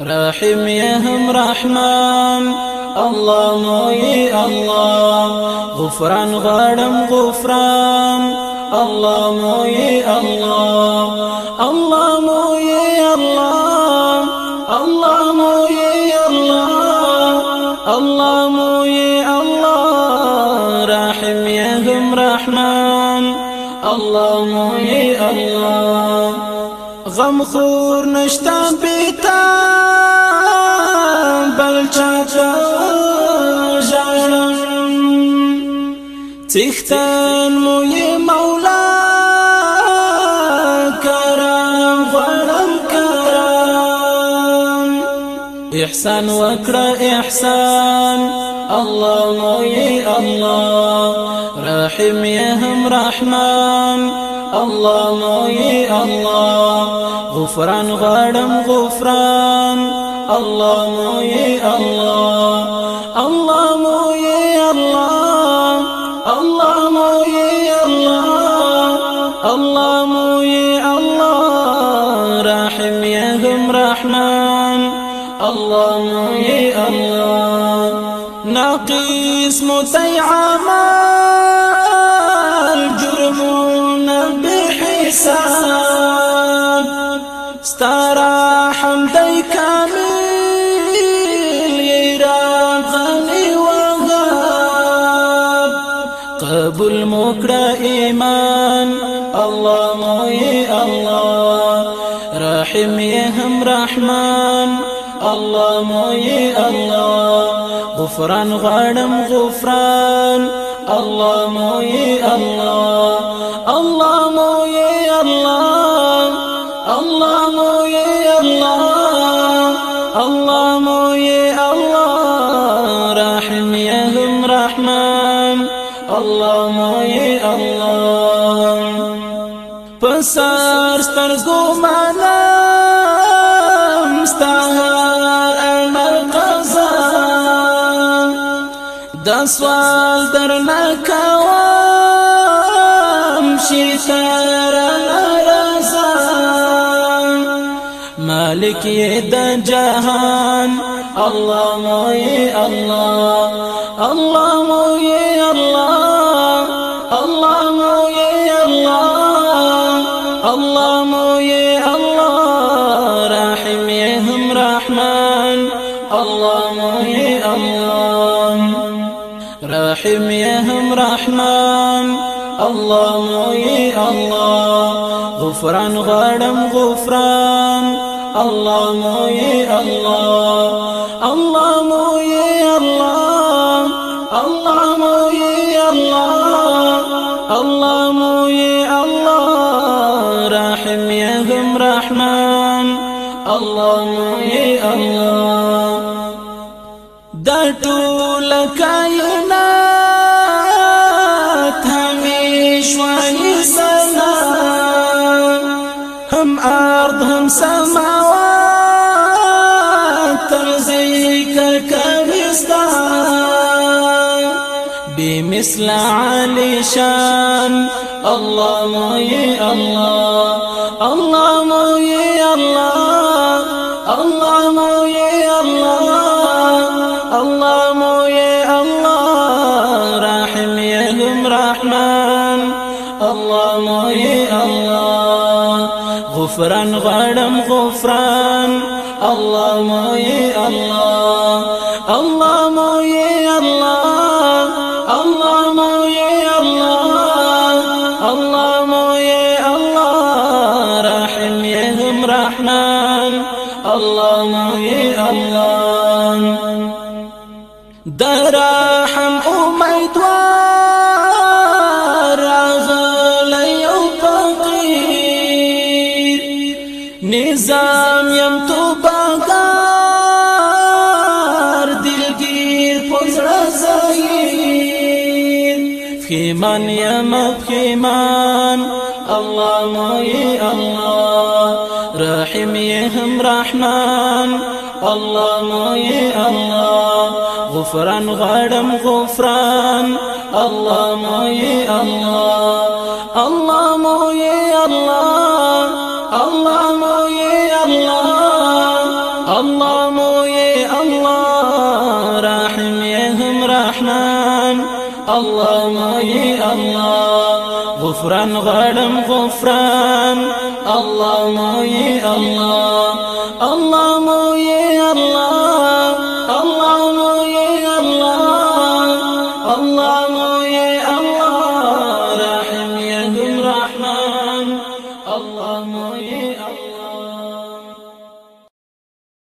رحم يهم رحمن. الله موي الله. غفران غړم غفران. الله موي الله. الله موي الله. الله موي الله. الله موي الله. رحم يهم رحمن. الله موي الله. غم خور نشتا بیتا څښتن مو یې مولا کرم غړم کرم. احسان وکړه احسان. الله مو یې الله رحم یې هم رحمان. الله مو یې الله غفران غړم غفران. الله موي الله يهم رحمن الله موي الله. ناقص متيعمال جرمنا بحساب. سترى حمدي كامل قبول مکړه ایمان. الله موي الله. رحم هم رحمان الله موي الله. غفران غړم غفران. الله موي الله. الله موي الله. الله موي الله. الله موي الله. رحم هم رحمان الله موي الله. پسار سترګو مانم سوال درنه کوم شي تر نارضا مالک د جهان الله موي الله الله موي الله الله موي الله الله رحمن الله. موي الله. رحم يهم رحمن. الله موي الله. غفران غړم غفران. الله موي الله. الله موي الله. الله موي الله. الله موي الله. رحم يهم رحمن. الله موي الله. دا ټول کائنات هم أرض هم سماوات. تر ذکر کوي بمثل علي شان. الله الله الله غفران غړم غفران. الله موي الله. الله موي الله. الله موي الله. الله موي الله. رحم يهم رحمن. الله موي الله. درحم امیدوار یم تو باگار دلگیر پزر زیر فخیمان یم فخیمان الله موي الله رحم يهم رحمن الله موي الله غفران غړم غفران۔ الله موي الله الله موي الله رحم يهم رحمن. الله موي الله غفران غرم غفران. الله موي الله الله موي الله الله موي الله الله موي.